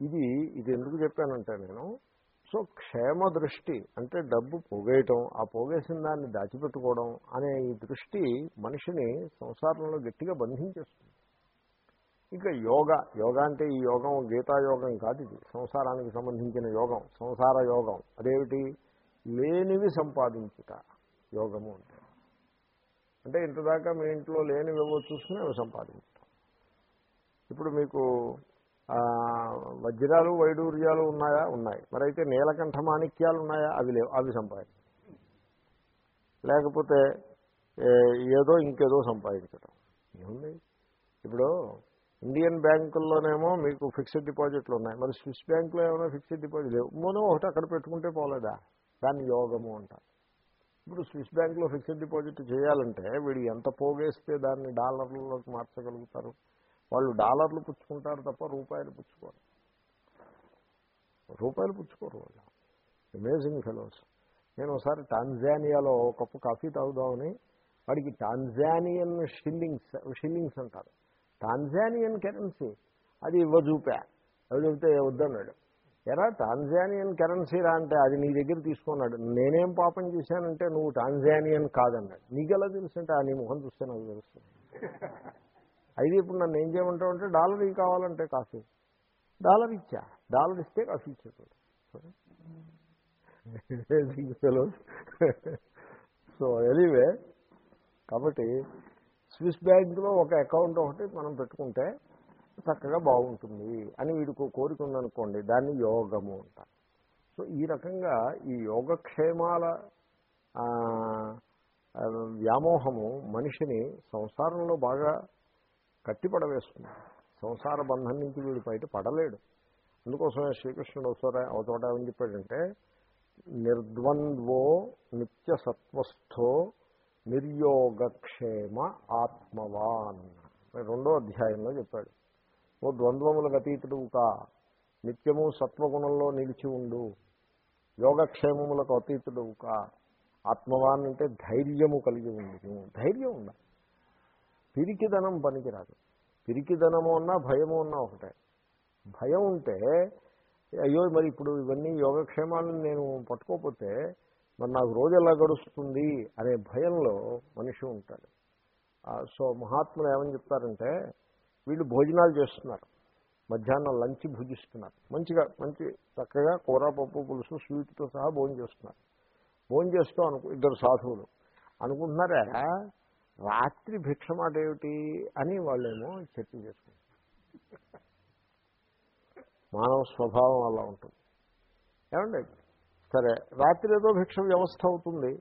ఇది ఇది ఎందుకు చెప్పానంటే నేను సో క్షేమ దృష్టి అంటే డబ్బు పోగేయటం ఆ పోగేసిన దాన్ని దాచిపెట్టుకోవడం అనే ఈ దృష్టి మనిషిని సంసారంలో గట్టిగా బంధించేస్తుంది. ఇక యోగ యోగ అంటే ఈ యోగం గీతాయోగం కాదు ఇది. సంసారానికి సంబంధించిన యోగం సంసార యోగం అదేమిటి? లేనివి సంపాదించుట యోగము అంటే. అంటే ఇంతదాకా మీ ఇంట్లో లేనివేవో చూసుకుని అవి సంపాదించడం ఇప్పుడు మీకు వజ్రాలు వైడూర్యాలు ఉన్నాయా? ఉన్నాయి. మరి అయితే నీలకంఠ మాణిక్యాలు ఉన్నాయా అవి లేవు. అవి సంపాదించడం లేకపోతే ఏదో ఇంకేదో సంపాదించడం ఏముంది? ఇప్పుడు ఇండియన్ బ్యాంకుల్లోనేమో మీకు ఫిక్స్డ్ డిపాజిట్లు ఉన్నాయి మరి స్విస్ బ్యాంకులో ఏమైనా ఫిక్స్డ్ డిపాజిట్ లేవు. మనం ఒకటి అక్కడ పెట్టుకుంటే పోలేదా? దాన్ని యోగము అంటారు. ఇప్పుడు స్విస్ బ్యాంకులో ఫిక్స్డ్ డిపాజిట్ చేయాలంటే వీడు ఎంత పోగేస్తే దాన్ని డాలర్లలోకి మార్చగలుగుతారు? వాళ్ళు డాలర్లు పుచ్చుకుంటారు తప్ప రూపాయలు పుచ్చుకోరు. రూపాయలు పుచ్చుకోరు వాళ్ళు. అమేజింగ్ ఫెలోస్ నేను ఒకసారి టాంజానియాలో ఒక కప్పు కాఫీ తాగుదామని వాడికి టాంజానియన్ షిల్లింగ్స్ షిల్లింగ్స్ అంటారు. టాంజానియన్ కరెన్సీ అది ఇవ్వజూపా. అవి చెబితే వద్దన్నాడు. ఎరా టాంజానియన్ కరెన్సీ రా అంటే అది నీ దగ్గర తీసుకున్నాడు. నేనేం పాపం చేశానంటే నువ్వు టాంజానియన్ కాదన్నాడు. నీకెలా తెలుసు అంటే ఆ నీ ముఖం చూస్తే నాకు తెలుస్తుంది. అయితే ఇప్పుడు నన్ను ఏం చేయమంటావు అంటే డాలర్ ఇవి కావాలంటే కాఫీ. డాలర్ ఇచ్చా. డాలర్ ఇస్తే కాఫీ ఇచ్చేది సో ఎనీవే కాబట్టి స్విస్ బ్యాంక్లో ఒక అకౌంట్ ఒకటి మనం పెట్టుకుంటే చక్కగా బాగుంటుంది అని వీడికి కోరిక ఉందనుకోండి దాన్ని యోగము అంటారు సో ఈ రకంగా ఈ యోగక్షేమాల వ్యామోహము మనిషిని సంసారంలో బాగా కట్టిపడవేస్తుంది సంసార బంధం నుంచి వీడు బయట పడలేడు. అందుకోసమే శ్రీకృష్ణుడు ఒకసారి ఒక చోట ఏమని చెప్పాడంటే నిర్ద్వంద్వో నిత్య సత్వస్థో నిర్యోగక్షేమ ఆత్మవాన్. రెండో అధ్యాయంలో చెప్పాడు. ఓ ద్వంద్వములకు అతీతుడు నిత్యము సత్వగుణంలో నిలిచి ఉండు. యోగక్షేమములకు అతీతుడు కా ఆత్మవాన్ అంటే ధైర్యము కలిగి ఉండు. ధైర్యం ఉండాలి. పిరికిదనం పనికిరాదు. పిరికిదనము ఉన్నా భయము ఉన్నా ఒకటే. భయం ఉంటే అయ్యో మరి ఇప్పుడు ఇవన్నీ యోగక్షేమాలను నేను పట్టుకోకపోతే మరి నాకు రోజు ఎలా గడుస్తుంది అనే భయంలో మనిషి ఉంటాడు. సో మహాత్ములు ఏమని చెప్తారంటే వీళ్ళు భోజనాలు చేస్తున్నారు. మధ్యాహ్నం లంచ్ భుజిస్తున్నారు. మంచిగా మంచి చక్కగా కూర పప్పు పులుసు స్వీట్తో సహా భోజనం చేస్తున్నారు. భోజనం చేస్తూ అనుకు ఇద్దరు సాధువులు. అనుకుంటున్నారా? రాత్రి భిక్ష మాట ఏమిటి అని వాళ్ళేమో చర్చ చేసుకుంటారు. మానవ స్వభావం అలా ఉంటుంది. ఏమండి? సరే రాత్రి ఏదో భిక్ష వ్యవస్థ అవుతుంది.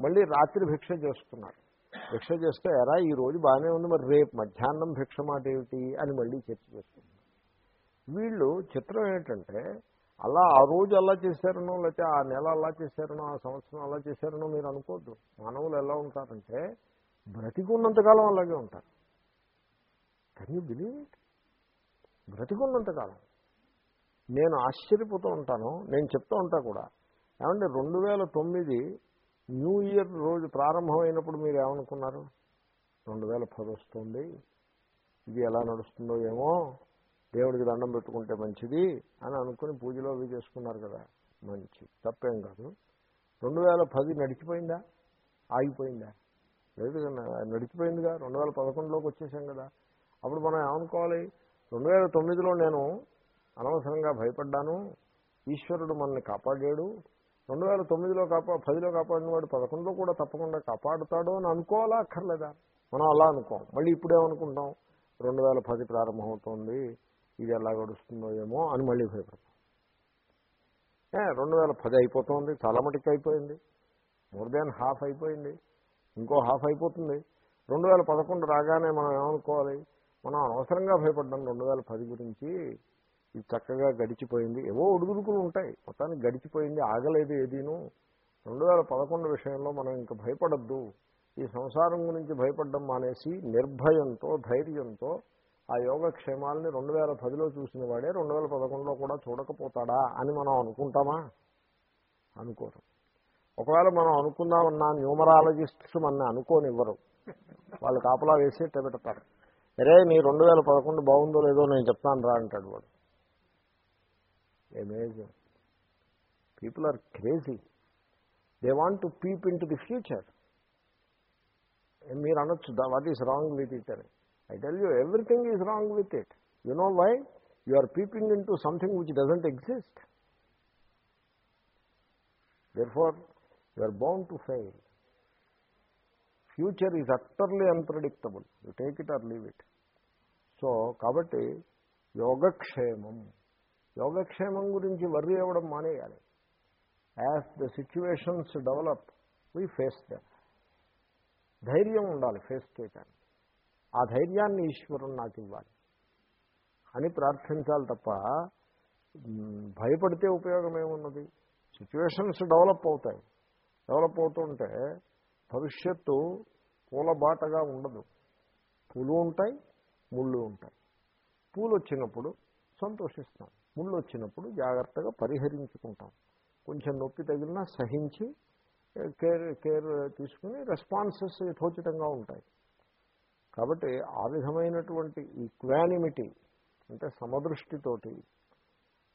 మళ్ళీ రాత్రి భిక్ష చేస్తున్నారు. భిక్ష చేస్తే ఎరా ఈ రోజు బాగానే ఉంది మరి రేపు మధ్యాహ్నం భిక్ష మాట ఏమిటి అని మళ్ళీ చర్చ చేస్తున్నారు వీళ్ళు చిత్రం ఏంటంటే అలా ఆ రోజు అలా చేశారనో లేకపోతే ఆ నెల అలా చేశారనో ఆ సంవత్సరం అలా చేశారనో మీరు అనుకోవద్దు మానవులు ఎలా ఉంటారంటే బ్రతికున్నంతకాలం అలాగే ఉంటారు. కెన్ యూ బిలీవ్ ఇట్ బ్రతికున్నంతకాలం. నేను ఆశ్చర్యపోతూ ఉంటాను నేను చెప్తూ ఉంటా కూడా. ఏమంటే రెండు వేల తొమ్మిది న్యూ ఇయర్ రోజు ప్రారంభమైనప్పుడు మీరు ఏమనుకున్నారు? రెండు వేల పది వస్తుంది. ఇది ఎలా నడుస్తుందో ఏమో? దేవుడికి దండం పెట్టుకుంటే మంచిది అని అనుకుని పూజలో అవి చేసుకున్నారు కదా. మంచి తప్పేం కాదు. రెండు వేల పది నడిచిపోయిందా? ఆగిపోయిందా? లేదు కదా, నడిచిపోయిందిగా. రెండు వేల పదకొండులోకి వచ్చేసాం కదా. అప్పుడు మనం ఏమనుకోవాలి? రెండు వేల తొమ్మిదిలో నేను అనవసరంగా భయపడ్డాను. ఈశ్వరుడు మనల్ని కాపాడాడు. రెండు వేల తొమ్మిదిలో కాపా పదిలో కాపాడిన వాడు పదకొండులో కూడా తప్పకుండా కాపాడుతాడు అని అనుకోవాలా అక్కర్లేదా? మనం అలా అనుకోం. మళ్ళీ ఇప్పుడేమనుకుంటాం రెండు వేల పది ప్రారంభమవుతోంది. ఇది ఎలా గడుస్తుందో ఏమో అని మళ్ళీ భయపడతాం. రెండు వేల పది అయిపోతుంది. చాలా మటుకు అయిపోయింది. మోర్ దాన్ హాఫ్ అయిపోయింది. ఇంకో హాఫ్ అయిపోతుంది. రెండు వేల పదకొండు రాగానే మనం ఏమనుకోవాలి? మనం అనవసరంగా భయపడ్డాం రెండు వేల పది గురించి. ఇది చక్కగా గడిచిపోయింది. ఏవో ఉడుగుడుకులు ఉంటాయి. మొత్తానికి గడిచిపోయింది. ఆగలేదు ఏదీను. రెండు వేల పదకొండు విషయంలో మనం ఇంకా భయపడద్దు. ఈ సంసారం గురించి భయపడడం మానేసి నిర్భయంతో ధైర్యంతో ఆ యోగక్షేమాలని రెండు వేల పదిలో చూసిన వాడే రెండు వేల పదకొండులో కూడా చూడకపోతాడా అని మనం అనుకుంటామా? అనుకోరు. ఒకవేళ మనం అనుకుందామన్నా న్యూమరాలజిస్ట్స్ మన అనుకోనివ్వరు. వాళ్ళు కాపలా వేసి పెడతారు. అరే నీ రెండు వేల పదకొండు బాగుందో లేదో నేను చెప్తాను రా అంటాడు వాడు. Amazing people are crazy they want to peep into the future మీరు అనొచ్చు what is wrong with it అని. I tell you everything is wrong with it you know why you are peeping into something which doesn't exist therefore you are bound to fail future is utterly unpredictable you take it or leave it so కాబట్టి యోగక్షేమం. యోగక్షేమం గురించి worry అవ్వడం మానేయాలి. As the situations develop we face them ధైర్యం ఉండాలి face చేయటానికి. ఆ ధైర్యాన్ని ఈశ్వరుడు నాకు ఇవ్వాలి. అని ప్రార్థించాలి తప్ప భయపడితే ఉపయోగం ఏమున్నది? సిచ్యువేషన్స్ డెవలప్ అవుతాయి. డెవలప్ అవుతుంటే భవిష్యత్తు పూలబాటగా ఉండదు. పూలు ఉంటాయి ముళ్ళు ఉంటాయి. పూలు వచ్చినప్పుడు సంతోషిస్తాం. ముళ్ళు వచ్చినప్పుడు జాగ్రత్తగా పరిహరించుకుంటాం. కొంచెం నొప్పి తగిలినా సహించి కేర్ కేర్ తీసుకుని రెస్పాన్సెస్ యథోచితంగా ఉంటాయి. కాబట్టి ఆ విధమైనటువంటి ఈక్వానిమిటీ అంటే సమదృష్టితోటి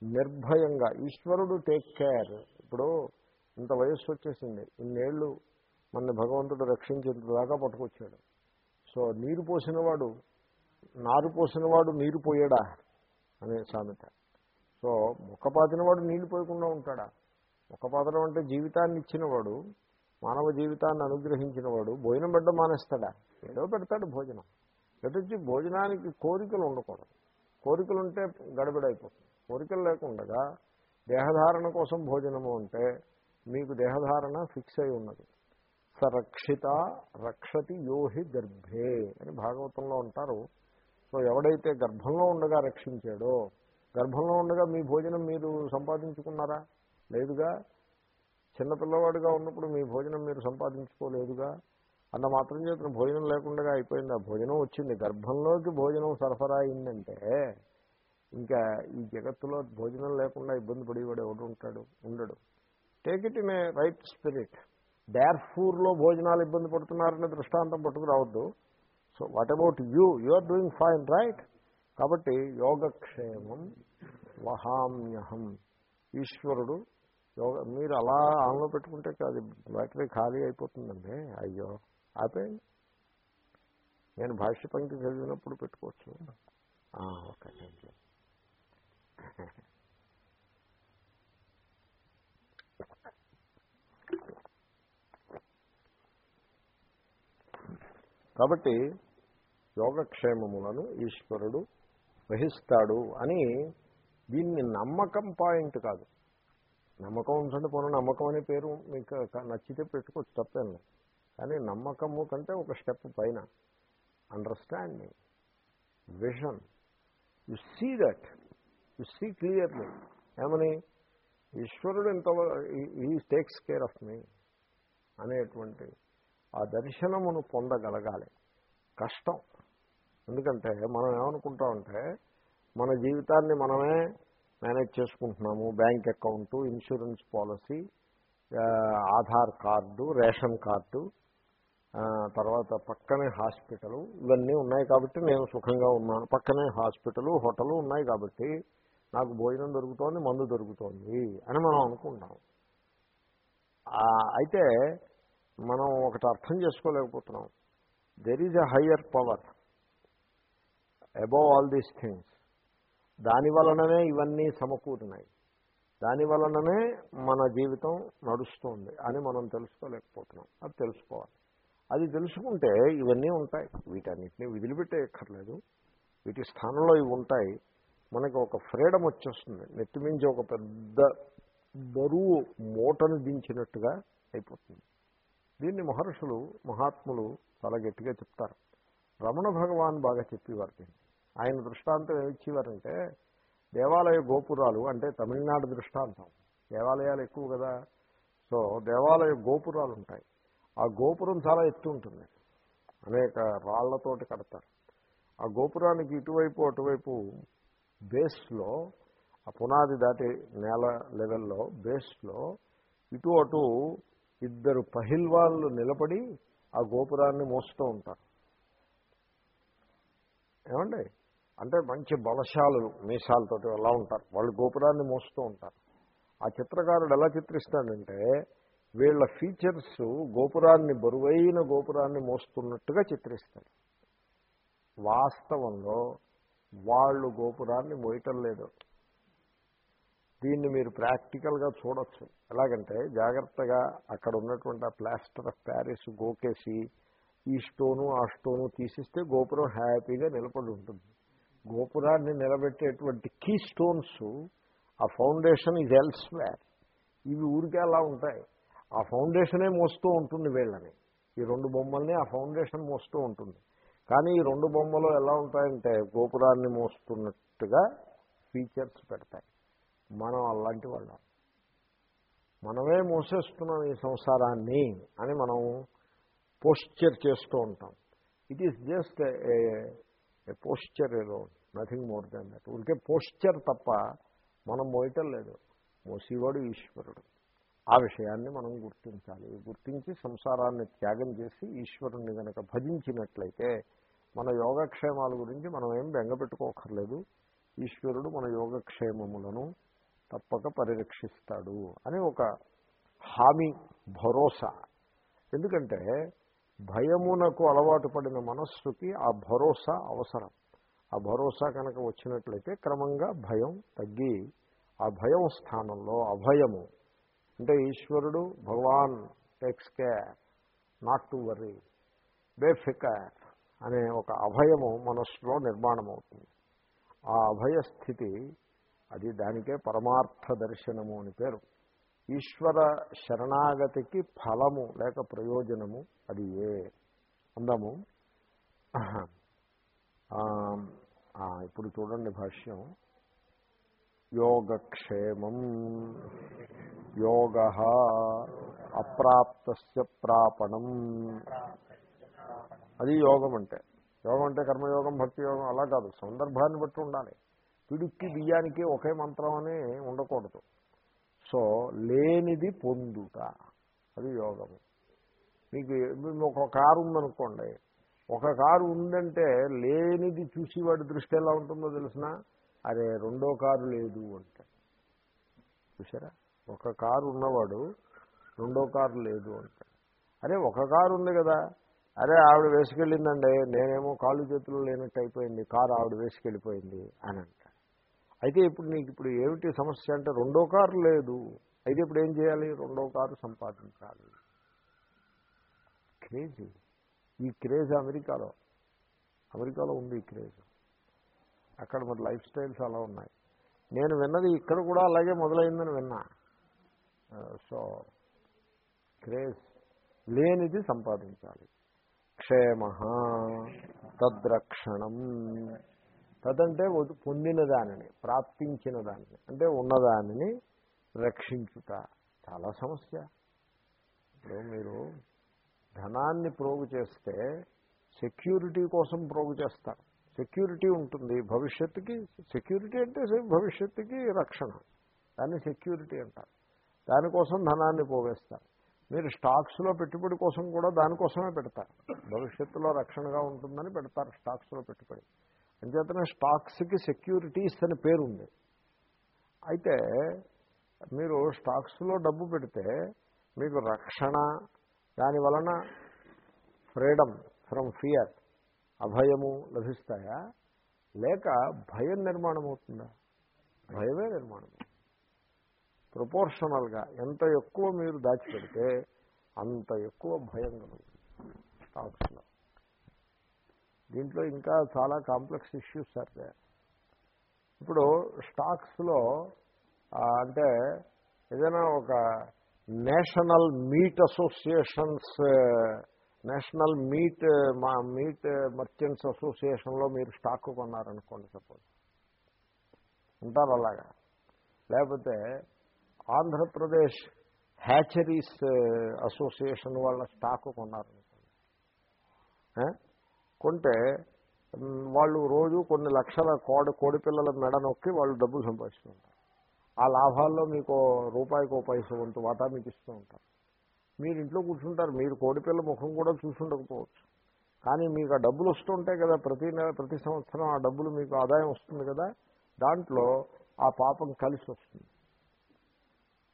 నిర్భయంగా ఈశ్వరుడు టేక్ కేర్. ఇప్పుడు ఇంత వయస్సు వచ్చేసింది. ఇన్నేళ్ళు మన భగవంతుడు రక్షించేంతదాకా పట్టుకొచ్చాడు. సో నీరు పోసినవాడు నారు పోసినవాడు నీరు పోయాడా అనే సామెత. సో ముఖపాతినవాడు నీళ్ళు పోయకుండా ఉంటాడా? ముఖపాతనం అంటే జీవితాన్ని ఇచ్చినవాడు మానవ జీవితాన్ని అనుగ్రహించినవాడు భోజనం పెట్ట మానేస్తాడా? ఏదో పెడతాడు భోజనం. ఎటొచ్చి భోజనానికి కోరికలు ఉండకూడదు. కోరికలు ఉంటే గడబిడైపోతుంది కోరికలు లేకుండా దేహధారణ కోసం భోజనము అంటే మీకు దేహధారణ ఫిక్స్ అయి ఉన్నది. సరక్షిత రక్షతి యోహి గర్భే అని భాగవతంలో ఉంటారు సో ఎవడైతే గర్భంలో ఉండగా రక్షించాడో గర్భంలో ఉండగా మీ భోజనం మీరు సంపాదించుకున్నారా? లేదుగా. చిన్నపిల్లవాడిగా ఉన్నప్పుడు మీ భోజనం మీరు సంపాదించుకోలేదుగా. అన్న మాత్రం చేతున్న భోజనం లేకుండా అయిపోయింది. ఆ భోజనం వచ్చింది. గర్భంలోకి భోజనం సరఫరా అయిందంటే ఇంకా ఈ జగత్తులో భోజనం లేకుండా ఇబ్బంది పడేవాడు ఎవడు ఉంటాడు? ఉండడు. Take it in a right spirit డార్ఫూర్లో భోజనాలు ఇబ్బంది పడుతున్నారనే దృష్టాంతం పట్టుకురావద్దు. So what about you you are doing fine right కాబట్టి యోగక్షేమం వహామ్యహం. ఈశ్వరుడు యోగ మీరు అలా ఆన్లో పెట్టుకుంటే కాదు బ్యాటరీ ఖాళీ అయిపోతుందండి. అయ్యో ఆపేయండి. నేను భాష్య పంక్తి చదివినప్పుడు పెట్టుకోవచ్చు. ఓకే థ్యాంక్ యూ కాబట్టి యోగక్షేమములను ఈశ్వరుడు వహిస్తాడు అని దీన్ని నమ్మకం పాయింట్ కాదు. నమ్మకం ఉంచండి పోను నమ్మకం అనే పేరు మీకు నచ్చితే పెట్టుకోవచ్చు తప్పేం లేదు. కానీ నమ్మకము కంటే ఒక స్టెప్ పైన understanding vision you see that you see clearly. ఏమని? ఈశ్వరుడు ఇంత ఈ టేక్స్ కేర్ ఆఫ్ మీ అనేటువంటి ఆ దర్శనమును పొందగలగాలి. కష్టం. ఎందుకంటే మనం ఏమనుకుంటామంటే మన జీవితాన్ని మనమే మేనేజ్ చేసుకుంటున్నాము. Bank account insurance policy Aadhaar card ration card తర్వాత పక్కనే హాస్పిటలు ఇవన్నీ ఉన్నాయి కాబట్టి నేను సుఖంగా ఉన్నాను. పక్కనే హాస్పిటలు హోటలు ఉన్నాయి కాబట్టి నాకు భోజనం దొరుకుతోంది మందు దొరుకుతోంది అని మనం అనుకుంటాం. అయితే మనం ఒకటి అర్థం చేసుకోలేకపోతున్నాం. There is a higher power above all these things దాని వలననే ఇవన్నీ సమకూరినాయి. దాని వలననే మన జీవితం నడుస్తుంది అని మనం తెలుసుకోలేకపోతున్నాం. అది తెలుసుకోవాలి. అది తెలుసుకుంటే ఇవన్నీ ఉంటాయి. వీటన్నిటిని వదిలిపెట్టేయక్కర్లేదు. వీటి స్థానంలో ఇవి ఉంటాయి. మనకి ఒక ఫ్రీడమ్ వచ్చేస్తుంది. నెత్తిమించి ఒక పెద్ద బరువు మూటను దించినట్టుగా అయిపోతుంది. దీన్ని మహర్షులు మహాత్ములు చాలా గట్టిగా చెప్తారు. రమణ భగవాన్ బాగా చెప్పేవారు దీన్ని. ఆయన దృష్టాంతం ఇచ్చేవారంటే దేవాలయ గోపురాలు అంటే తమిళనాడు దృష్టాంతం. దేవాలయాలు ఎక్కువ కదా. సో దేవాలయ గోపురాలు ఉంటాయి. ఆ గోపురం చాలా ఎత్తు ఉంటుంది. అనేక రాళ్ళతోటి కడతారు. ఆ గోపురానికి ఇటువైపు అటువైపు బేస్లో ఆ పునాది దాటి నేల లెవెల్లో బేస్లో ఇటు అటు ఇద్దరు పహిల్వాళ్ళు నిలబడి ఆ గోపురాన్ని మోస్తూ ఉంటారు. ఏమండి? అంటే మంచి బలశాలు మీసాలతోటి అలా ఉంటారు. వాళ్ళు గోపురాన్ని మోస్తూ ఉంటారు. ఆ చిత్రకారుడు ఎలా చిత్రిస్తాడంటే వీళ్ళ ఫీచర్స్ గోపురాన్ని బరువైన గోపురాన్ని మోస్తున్నట్టుగా చిత్రిస్తాడు. వాస్తవంలో వాళ్ళు గోపురాన్ని మోయటం లేదు. దీన్ని మీరు ప్రాక్టికల్గా చూడొచ్చు. ఎలాగంటే జాగ్రత్తగా అక్కడ ఉన్నటువంటి ఆ ప్లాస్టర్ ఆఫ్ ప్యారిస్ గోకేసి ఈ స్టోను ఆ స్టోను తీసిస్తే గోపురం హ్యాపీగా నిలబడి ఉంటుంది. గోపురాన్ని నిలబెట్టేటువంటి కీ స్టోన్స్ ఆ ఫౌండేషన్ ఇది ఎల్స్వేర్. ఇవి ఊరికే అలా ఉంటాయి. ఆ ఫౌండేషనే మోస్తూ ఉంటుంది వీళ్ళని. ఈ రెండు బొమ్మల్ని ఆ ఫౌండేషన్ మోస్తూ ఉంటుంది. కానీ ఈ రెండు బొమ్మలు ఎలా ఉంటాయంటే గోపురాన్ని మోస్తున్నట్టుగా ఫీచర్స్ పెడతాయి. మనం అలాంటి వాళ్ళం. మనమే మోసేస్తున్నాం ఈ సంసారాన్ని అని మనం పోస్చర్ చేస్తూ ఉంటాం. It is just a posture ఏదో నథింగ్ మోర్ దాన్ దట్ ఊరికే పోస్చర్ తప్ప మనం మోయటం లేదు. మోసేవాడు ఈశ్వరుడు. ఆ విషయాన్ని మనం గుర్తించాలి. గుర్తించి సంసారాన్ని త్యాగం చేసి ఈశ్వరుణ్ణి కనుక భజించినట్లయితే మన యోగక్షేమాల గురించి మనం ఏం బెంగపెట్టుకోకర్లేదు ఈశ్వరుడు మన యోగక్షేమములను తప్పక పరిరక్షిస్తాడు అని ఒక హామీ భరోసా. ఎందుకంటే భయమునకు అలవాటు పడిన మనస్సుకి ఆ భరోసా అవసరం. ఆ భరోసా కనుక వచ్చినట్లయితే క్రమంగా భయం తగ్గి ఆ భయం స్థానంలో అభయము. అంటే ఈశ్వరుడు భగవాన్ takes care not to worry బేఫికర్ అనే ఒక అభయము మనస్సులో నిర్మాణం అవుతుంది ఆ అభయ స్థితి అది దానికే పరమార్థ దర్శనము అని పేరు. ఈశ్వర శరణాగతికి ఫలము లేక ప్రయోజనము అది ఏ? అందాము. ఇప్పుడు చూడండి భాష్యం. యోగక్షేమం. యోగ అప్రాప్త ప్రాపణం. అది యోగం అంటే యోగం అంటే కర్మయోగం భక్తి యోగం అలా కాదు. సందర్భాన్ని బట్టి ఉండాలి. పిడుక్కి బియ్యానికి ఒకే మంత్రం అని ఉండకూడదు. సో లేనిది పొందుట. అది యోగము. మీకు ఒక కారు ఉందనుకోండి. ఒక కారు ఉందంటే లేనిది చూసి వాడి దృష్టి ఎలా ఉంటుందో తెలిసిన? అరే రెండో కారు లేదు అంటే. చూసారా ఒక కారు ఉన్నవాడు రెండో కారు లేదు అంటే. అరే ఒక కారు ఉంది కదా. అరే ఆవిడ వేసుకెళ్ళిందండి. నేనేమో కాళ్ళు చేతులు లేనట్టు అయిపోయింది. కారు ఆవిడ వేసుకెళ్ళిపోయింది అని అంట అయితే ఇప్పుడు నీకు ఇప్పుడు ఏమిటి సమస్య అంటే రెండో కారు లేదు. అయితే ఇప్పుడు ఏం చేయాలి? రెండో కారు సంపాదించాలి క్రేజ్. ఈ క్రేజ్ అమెరికాలో. అమెరికాలో ఉంది ఈ క్రేజ్. అక్కడ మరి లైఫ్ స్టైల్స్ అలా ఉన్నాయి. నేను విన్నది ఇక్కడ కూడా అలాగే మొదలైందని విన్నా. సో క్రేజ్ లేనిది సంపాదించాలి. క్షేమ తద్రక్షణం. తదంటే పొందిన దానిని ప్రాప్తించిన దానిని అంటే ఉన్నదానిని రక్షించుట. చాలా సమస్య. ఇప్పుడు మీరు ధనాన్ని ప్రోగు చేస్తే సెక్యూరిటీ కోసం ప్రోగు చేస్తారు. సెక్యూరిటీ ఉంటుంది. భవిష్యత్తుకి సెక్యూరిటీ అంటే భవిష్యత్తుకి రక్షణ. దాన్ని సెక్యూరిటీ అంటారు. దానికోసం ధనాన్ని పోవేస్తారు మీరు స్టాక్స్లో పెట్టుబడి కోసం కూడా దానికోసమే పెడతారు. భవిష్యత్తులో రక్షణగా ఉంటుందని పెడతారు స్టాక్స్లో పెట్టుబడి. అంచేతనే స్టాక్స్కి సెక్యూరిటీస్ అని పేరుంది. అయితే మీరు స్టాక్స్లో డబ్బు పెడితే మీకు రక్షణ దాని వలన ఫ్రీడమ్ ఫ్రమ్ ఫియర్ అభయము లభిస్తాయా? లేక భయం నిర్మాణం అవుతుందా భయమే నిర్మాణం. ప్రపోర్షనల్గా ఎంత ఎక్కువ మీరు దాచిపెడితే అంత ఎక్కువ భయం కలుగుతుంది. స్టాక్స్లో. దీంట్లో ఇంకా చాలా కాంప్లెక్స్ ఇష్యూస్ సార్ ఇప్పుడు స్టాక్స్లో అంటే ఏదైనా ఒక national meat associations national meat మా మీట్ మర్చెంట్స్ అసోసియేషన్లో మీరు స్టాక్ కొన్నారనుకోండి సపోజ్. ఉంటారు అలాగా. లేకపోతే ఆంధ్రప్రదేశ్ హ్యాచరీస్ అసోసియేషన్ వాళ్ళ స్టాక్ కొన్నారనుకోండి. కొంటే వాళ్ళు రోజు కొన్ని లక్షల కోడి కోడి పిల్లల మెడ నొక్కి వాళ్ళు డబ్బులు సంపాదిస్తుంటారు. ఆ లాభాల్లో మీకు రూపాయికి పైస వంతు వాటా మీకు ఇస్తూ ఉంటారు. మీరు ఇంట్లో కూర్చుంటారు మీరు కోడిపిల్ల ముఖం కూడా చూసుండకపోవచ్చు. కానీ మీకు ఆ డబ్బులు వస్తుంటాయి కదా ప్రతి నెల ప్రతి సంవత్సరం ఆ డబ్బులు మీకు ఆదాయం వస్తుంది కదా దాంట్లో ఆ పాపం కలిసి వస్తుంది.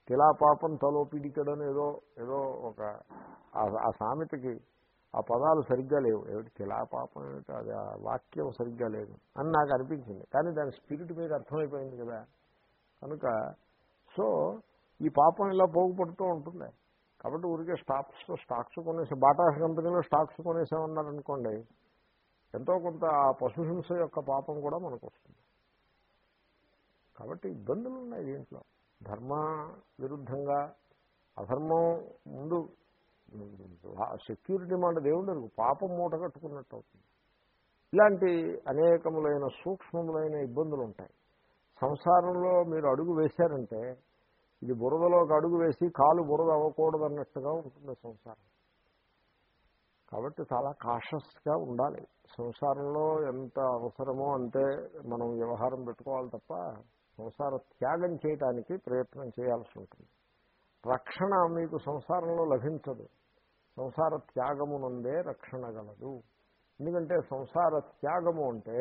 కిలా పాపం తలో పిడికడని ఏదో ఏదో ఒక ఆ సామెతకి ఆ పదాలు సరిగ్గా లేవు. ఏమిటి తిలా పాపం ఏమిటి అది ఆ వాక్యం సరిగ్గా లేదు అని నాకు అనిపించింది. కానీ దాని స్పిరిట్ మీద అర్థమైపోయింది కదా. కనుక సో ఈ పాపం ఇలా పోగుపడుతూ ఉంటుంది. కాబట్టి ఊరికే స్టాక్స్ స్టాక్స్ కొనేసి బాటా కంపెనీలో స్టాక్స్ కొనేసామన్నారనుకోండి ఎంతో కొంత ఆ పశుహింస యొక్క పాపం కూడా మనకు వస్తుంది. కాబట్టి ఇబ్బందులు ఉన్నాయి దీంట్లో. ధర్మ విరుద్ధంగా అధర్మం ముందు సెక్యూరిటీ మాట దేవుడు పాపం మూట కట్టుకున్నట్టు అవుతుంది. ఇలాంటి అనేకములైన సూక్ష్మములైన ఇబ్బందులు ఉంటాయి సంసారంలో మీరు అడుగు వేశారంటే ఇది బురదలోకి అడుగు వేసి కాలు బురద అవ్వకూడదు అన్నట్టుగా ఉంటుంది సంసారం. కాబట్టి చాలా కాషస్గా ఉండాలి. సంసారంలో ఎంత అవసరమో అంతే మనం వ్యవహారం పెట్టుకోవాలి తప్ప సంసార త్యాగం చేయడానికి ప్రయత్నం చేయాల్సి ఉంటుంది. రక్షణ మీకు సంసారంలో లభించదు. సంసార త్యాగమునందే రక్షణ గలదు. ఎందుకంటే సంసార త్యాగము అంటే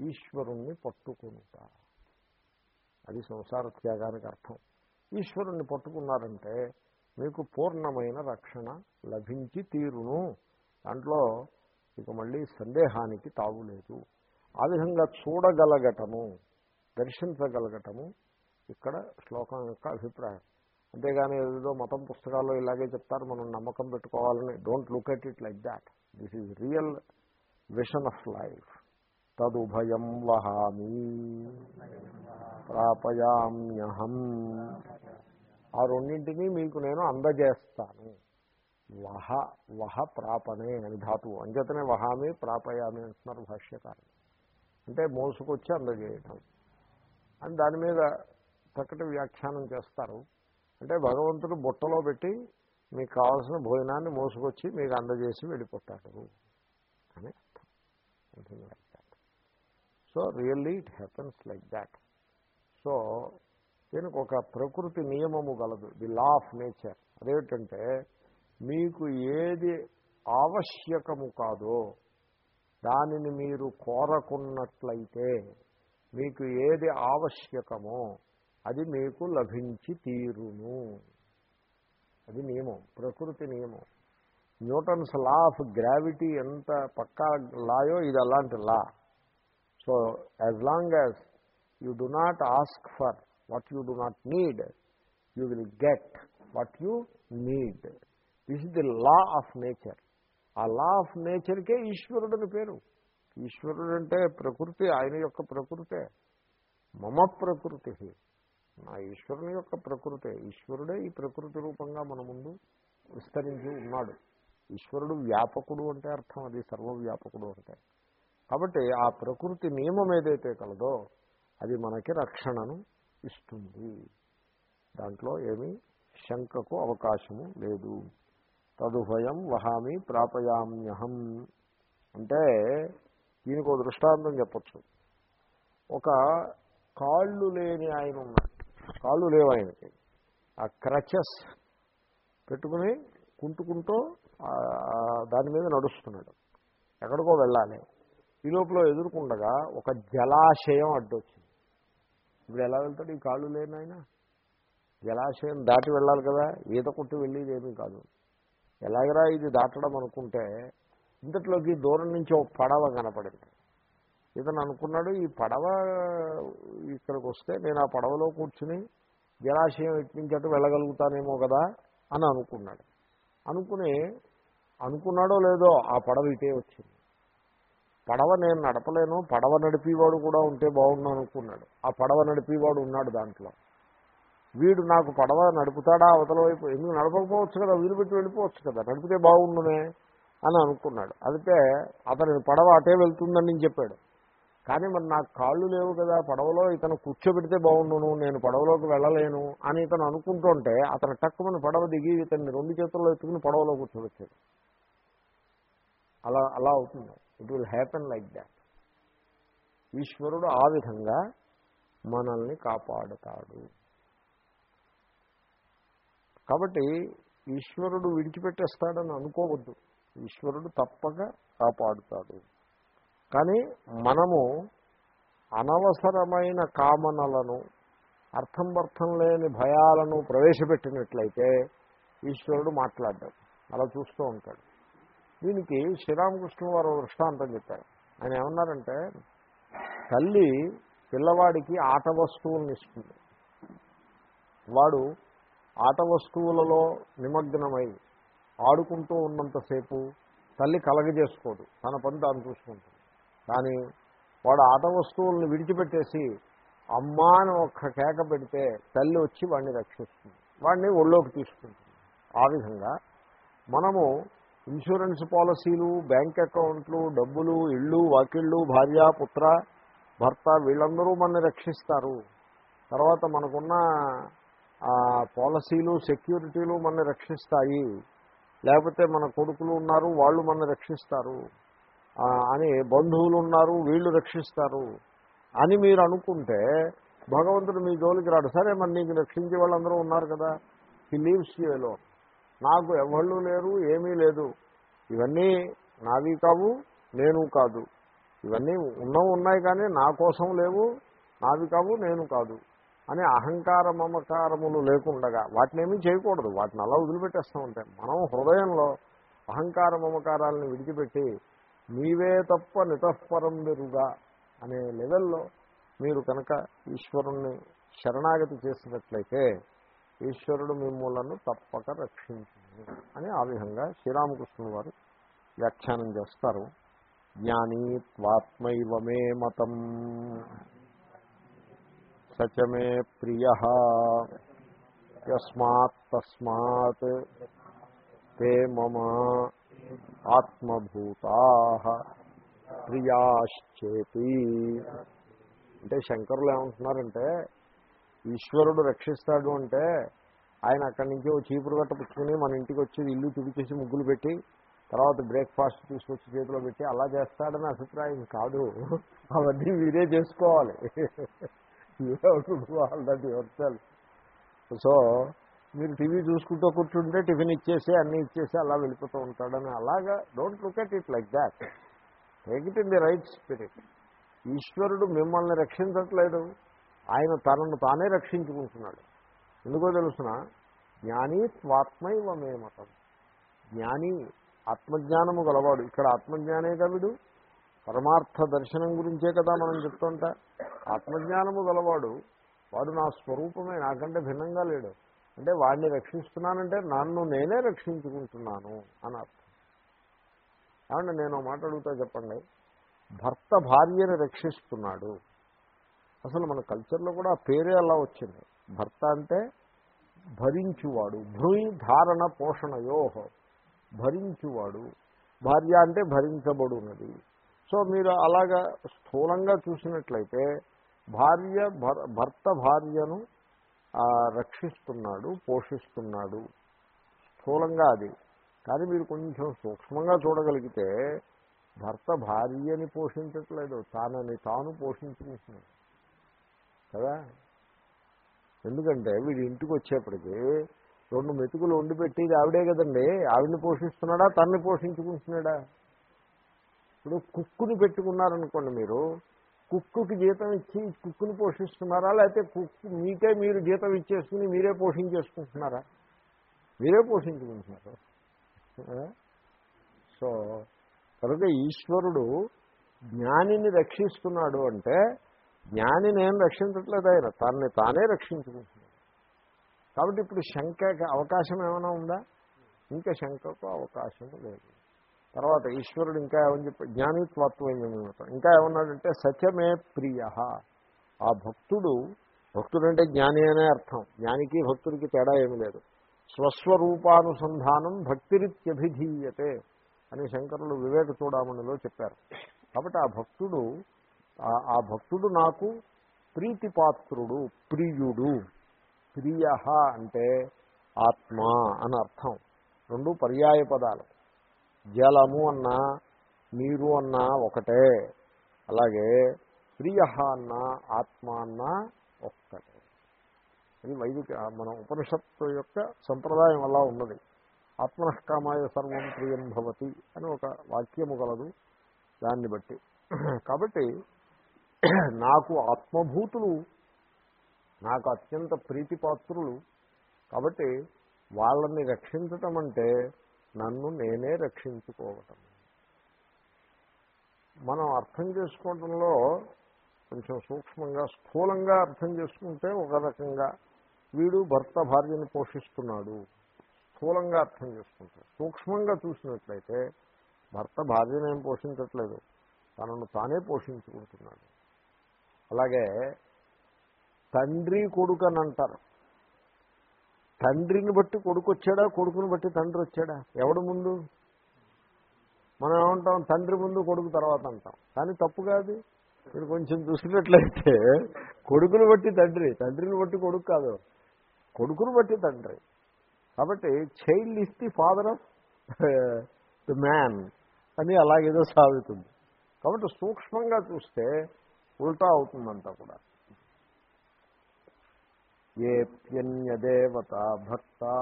ఈశ్వరుణ్ణి పట్టుకుంట అది సంసార త్యాగానికి అర్థం. ఈశ్వరుణ్ణి పట్టుకున్నారంటే మీకు పూర్ణమైన రక్షణ లభించి తీరును. దాంట్లో ఇక మళ్ళీ సందేహానికి తావులేదు ఆ విధంగా చూడగలగటము దర్శించగలగటము ఇక్కడ శ్లోకం యొక్క అభిప్రాయం. అంతేగాని ఏదో మతం పుస్తకాల్లో ఇలాగే చెప్తారు మనం నమ్మకం పెట్టుకోవాలని. Don't look at it like that this is real vision of life తదుభయం వహామి. ప్రాపయామ్యహం. ఆ రెండింటినీ మీకు నేను అందజేస్తాను. వహ వహ ప్రాపనే అని ధాతువు. అంచేతనే వహామి ప్రాపయామి అంటున్నారు భాష్యకారులు. అంటే మోసుకొచ్చి అందజేయటం. అని దాని మీద చక్కటి వ్యాఖ్యానం చేస్తారు. అంటే భగవంతుడు బుట్టలో పెట్టి మీకు కావాల్సిన భోజనాన్ని మోసుకొచ్చి మీకు అందజేసి వెళ్ళిపోతాడు అని అర్థం. Something like that so really it happens like that so దీనికి ఒక ప్రకృతి నియమము గలదు. ది లా ఆఫ్ నేచర్ అదేమిటంటే మీకు ఏది ఆవశ్యకము కాదో దానిని మీరు కోరకున్నట్లయితే మీకు ఏది ఆవశ్యకమో అది మీకు లభించి తీరును. అది నియమం ప్రకృతి నియమం. న్యూటన్స్ లా ఆఫ్ గ్రావిటీ ఎంత పక్కా లాయో ఇది అలాంటి law. So as long as you do not ask for what you do not need you will get what you need this is the law of nature ఆ law of నేచర్కే ఈశ్వరుడు పేరు. ఈశ్వరుడు అంటే ప్రకృతి ఆయన యొక్క ప్రకృతే. మమ ప్రకృతి. నా ఈశ్వరుని యొక్క ప్రకృతే. ఈశ్వరుడే ఈ ప్రకృతి రూపంగా మన ముందు విస్తరించి ఉన్నాడు. ఈశ్వరుడు వ్యాపకుడు అంటే అర్థం అది సర్వవ్యాపకుడు అంటే. కాబట్టి ఆ ప్రకృతి నియమం ఏదైతే కలదో అది మనకి రక్షణను ఇస్తుంది. దాంట్లో ఏమీ శంకకు అవకాశము లేదు. తదుభయం వహామి ప్రాపయామ్యహం. అంటే దీనికి ఒక దృష్టాంతం చెప్పచ్చు. ఒక కాళ్ళు లేని ఆయన ఉన్నాడు. కాళ్ళు లేవు ఆయనకి. ఆ క్రచెస్ పెట్టుకుని కుంటుకుంటూ దాని మీద నడుస్తున్నాడు. ఎక్కడికో వెళ్ళాలి. ఈ లోపల ఎదుర్కొండగా ఒక జలాశయం అడ్డొచ్చింది. ఇప్పుడు ఎలా వెళ్తాడు? ఈ కాళ్ళు లేనాయన జలాశయం దాటి వెళ్ళాలి కదా. ఈత కొట్టి వెళ్ళేది ఏమీ కాదు. ఎలాగరా ఇది దాటడం అనుకుంటే ఇంతట్లోకి దూరం నుంచి ఒక పడవ కనపడింది. ఇతను అనుకున్నాడు ఈ పడవ ఇక్కడికి వస్తే నేను ఆ పడవలో కూర్చుని జలాశయం ఇటు వెళ్ళగలుగుతానేమో కదా అని అనుకున్నాడు. అనుకుని అనుకున్నాడో లేదో ఆ పడవ ఇటే వచ్చింది. పడవ నేను నడపలేను పడవ నడిపేవాడు కూడా ఉంటే బాగుండు అనుకున్నాడు. ఆ పడవ నడిపేవాడు ఉన్నాడు దాంట్లో. వీడు నాకు పడవ నడుపుతాడా అవతల వైపు ఎందుకు నడపకపోవచ్చు కదా వీలు పెట్టి వెళ్ళిపోవచ్చు కదా నడిపితే బాగుండునే అని అనుకున్నాడు. అయితే అతని పడవ అటే వెళ్తుందని చెప్పాడు. కానీ మరి నాకు కాళ్ళు లేవు కదా పడవలో ఇతను కూర్చోబెడితే బాగుండును నేను పడవలోకి వెళ్ళలేను అని ఇతను అనుకుంటుంటే అతను టక్కుమని పడవ దిగి ఇతన్ని రెండు చేతుల్లో ఎత్తుకుని పడవలో కూర్చోబెట్టాడు. అలా అలా అవుతుంది. It will happen like that ఈశ్వరుడు ఆ విధంగా మనల్ని కాపాడుతాడు. కాబట్టి ఈశ్వరుడు విడిచిపెట్టేస్తాడని అనుకోవద్దు. ఈశ్వరుడు తప్పక కాపాడుతాడు. కానీ మనము అనవసరమైన కామనలను అర్థం అర్థం లేని భయాలను ప్రవేశపెట్టినట్లయితే ఈశ్వరుడు మాట్లాడ్డాడు అలా చూస్తూ ఉంటాడు. దీనికి శ్రీరామకృష్ణ వారు దృష్టాంతం చెప్పారు. ఆయన ఏమన్నారంటే తల్లి పిల్లవాడికి ఆట వస్తువులను ఇస్తుంది. వాడు ఆట వస్తువులలో నిమగ్నమై ఆడుకుంటూ ఉన్నంతసేపు తల్లి కలగజేసుకోదు. తన పని తాను చూసుకుంటుంది. కానీ వాడు ఆట వస్తువులను విడిచిపెట్టేసి అమ్మా అని ఒక్క కేక పెడితే తల్లి వచ్చి వాడిని రక్షిస్తుంది. వాడిని ఒళ్ళోకి తీసుకుంటుంది. ఆ విధంగా మనము ఇన్సూరెన్స్ పాలసీలు బ్యాంక్ అకౌంట్లు డబ్బులు ఇళ్ళు వాకిళ్ళు భార్య పుత్ర భర్త వీళ్ళందరూ మనని రక్షిస్తారు. తర్వాత మనకున్న పాలసీలు సెక్యూరిటీలు మనని రక్షిస్తాయి. లేకపోతే మన కొడుకులు ఉన్నారు వాళ్ళు మనని రక్షిస్తారు. అని బంధువులు ఉన్నారు వీళ్ళు రక్షిస్తారు అని మీరు అనుకుంటే భగవంతుడు మీ జోలికి రాడు. సరే మరి నీకు రక్షించే వాళ్ళందరూ ఉన్నారు కదా. హీ లీవ్స్ యూలో నాకు ఎవళ్ళు లేరు ఏమీ లేదు. ఇవన్నీ నావి కావు నేను కాదు. ఇవన్నీ ఉన్నవి ఉన్నాయి కానీ నా కోసం లేవు నావి కావు నేను కాదు అని అహంకార మమకారములు లేకుండగా వాటిని ఏమీ చేయకూడదు. వాటిని అలా వదిలిపెట్టేస్తూ ఉంటాయి మనం హృదయంలో అహంకార మమకారాలను విడిచిపెట్టి నీవే తప్ప నితఃపరం మెరుగా అనే లెవెల్లో మీరు కనుక ఈశ్వరుణ్ణి శరణాగతి చేసినట్లయితే ఈశ్వరుడు మిమ్మల్ని తప్పక రక్షించింది అని ఆ విధంగా శ్రీరామకృష్ణుల వారు వ్యాఖ్యానం చేస్తారు. జ్ఞానీత్వాత్మైవ మే మతం. సచమే ప్రియ. యస్మాత్ తస్మాత్. తే మమ. ఆత్మభూతా ప్రియాశ్చేతి అంటే శంకరులు ఏమంటున్నారంటే ఈశ్వరుడు రక్షిస్తాడు అంటే ఆయన అక్కడి నుంచి ఓ చీపురు గట్ట పుచ్చుకుని మన ఇంటికి వచ్చి ఇల్లు తుడిచేసి ముగ్గులు పెట్టి తర్వాత బ్రేక్ఫాస్ట్ తీసుకొచ్చి చేతిలో పెట్టి అలా చేస్తాడని అభిప్రాయం కాదు. అవన్నీ మీరే చేసుకోవాలి. సో మీరు టీవీ చూసుకుంటూ కూర్చుంటే టిఫిన్ ఇచ్చేసి అన్నీ ఇచ్చేసి అలా వెళ్ళిపోతూ ఉంటాడని అలాగా don't look at it like that. Take it in the right spirit. ఈశ్వరుడు మిమ్మల్ని రక్షించట్లేదు. ఆయన తనను తానే రక్షించుకుంటున్నాడు. ఎందుకో తెలుసిన? జ్ఞాని త్వాత్మైవ మే మతం. జ్ఞాని ఆత్మజ్ఞానము గలవాడు. ఇక్కడ ఆత్మజ్ఞానే కవిడు పరమార్థ దర్శనం గురించే కదా మనం చెప్తుంటా. ఆత్మజ్ఞానము గలవాడు. వాడు నా స్వరూపమే. నాకంటే భిన్నంగా లేడు. అంటే వాడిని రక్షిస్తున్నానంటే నన్ను నేనే రక్షించుకుంటున్నాను అని అర్థం. కాబట్టి నేను మాట అడుగుతా చెప్పండి. భర్త భార్యని రక్షిస్తున్నాడు. అసలు మన కల్చర్లో కూడా ఆ పేరే అలా వచ్చింది. భర్త అంటే భరించువాడు. భృయి ధారణ పోషణయోహ భరించువాడు. భార్య అంటే భరించబడున్నది సో మీరు అలాగా స్థూలంగా చూసినట్లయితే భార్య భర్త భార్యను రక్షిస్తున్నాడు పోషిస్తున్నాడు. స్థూలంగా అది. కానీ మీరు కొంచెం సూక్ష్మంగా చూడగలిగితే భర్త భార్యని పోషించట్లేదు తానని తాను పోషించుకుంటున్నాడు. కదా? ఎందుకంటే వీడి ఇంటికి వచ్చేప్పటికి రెండు మెతుకులు వండి పెట్టేది ఆవిడే కదండి. ఆవిడని పోషిస్తున్నాడా తన్ని పోషించుకుంటున్నాడా? ఇప్పుడు కుక్కుని పెట్టుకున్నారనుకోండి మీరు కుక్కుకి జీతం ఇచ్చి కుక్కుని పోషిస్తున్నారా? లేకపోతే కుక్కు మీకే మీరు జీతం ఇచ్చేసుకుని మీరే పోషించేసుకుంటున్నారా? మీరే పోషించుకుంటున్నారు. సో కనుక ఈశ్వరుడు జ్ఞానిని రక్షిస్తున్నాడు అంటే జ్ఞానిని ఏం రక్షించట్లేదు ఆయన. తనని తానే రక్షించుకుంటున్నాడు. కాబట్టి ఇప్పుడు శంకకి అవకాశం ఏమైనా ఉందా? ఇంకా శంకకు అవకాశం లేదు. తర్వాత ఈశ్వరుడు ఇంకా ఏమని చెప్పి జ్ఞానిత్వత్వం ఇంకా ఏమన్నాడంటే సత్యమే ప్రియ. ఆ భక్తుడు భక్తుడంటే జ్ఞాని అనే అర్థం. జ్ఞానికి భక్తుడికి తేడా ఏమి లేదు. స్వస్వరూపానుసంధానం భక్తిరిత్యభిధీయతే అని శంకరులు వివేక చూడామణిలో చెప్పారు. కాబట్టి ఆ భక్తుడు ఆ భక్తుడు నాకు ప్రీతిపాత్రుడు ప్రియుడు. ప్రియ అంటే ఆత్మ అని అర్థం. రెండు పర్యాయ పదాలు. జలము అన్నా నీరు అన్నా ఒకటే. అలాగే ప్రియ అన్న ఆత్మ అన్న ఒక్కటే. ఇది వైదిక మన ఉపనిషత్తు యొక్క సంప్రదాయం అలా ఉన్నది. ఆత్మనఃకామాయ సర్వం ప్రియం భవతి అని ఒక వాక్యము కలదు దాన్ని బట్టి. కాబట్టి నాకు ఆత్మభూతులు నాకు అత్యంత ప్రీతిపాత్రులు. కాబట్టి వాళ్ళని రక్షించటం అంటే నన్ను నేనే రక్షించుకోవటం. మనం అర్థం చేసుకోవటంలో కొంచెం సూక్ష్మంగా స్థూలంగా అర్థం చేసుకుంటే ఒక రకంగా వీడు భర్త భార్యను పోషిస్తున్నాడు. స్థూలంగా అర్థం చేసుకుంటాడు. సూక్ష్మంగా చూసినట్లయితే భర్త భార్యను ఏం పోషించట్లేదు. తనను తానే పోషించుకుంటున్నాడు. అలాగే తండ్రి కొడుకు అని అంటారు తండ్రిని బట్టి కొడుకు వచ్చాడా కొడుకుని బట్టి తండ్రి వచ్చాడా? ఎవడు ముందు? మనం ఏమంటాం తండ్రి ముందు కొడుకు తర్వాత అంటాం. కానీ తప్పు కాదు. మీరు కొంచెం చూసినట్లయితే కొడుకుని బట్టి తండ్రి తండ్రిని బట్టి కొడుకు కాదు. కొడుకును బట్టి తండ్రి. కాబట్టి child is the father of the man అని అలాగేదో సాగుతుంది. కాబట్టి సూక్ష్మంగా చూస్తే ఉల్టా అవుతుందంతా కూడా. ఏప్యన్యదేవత భక్తా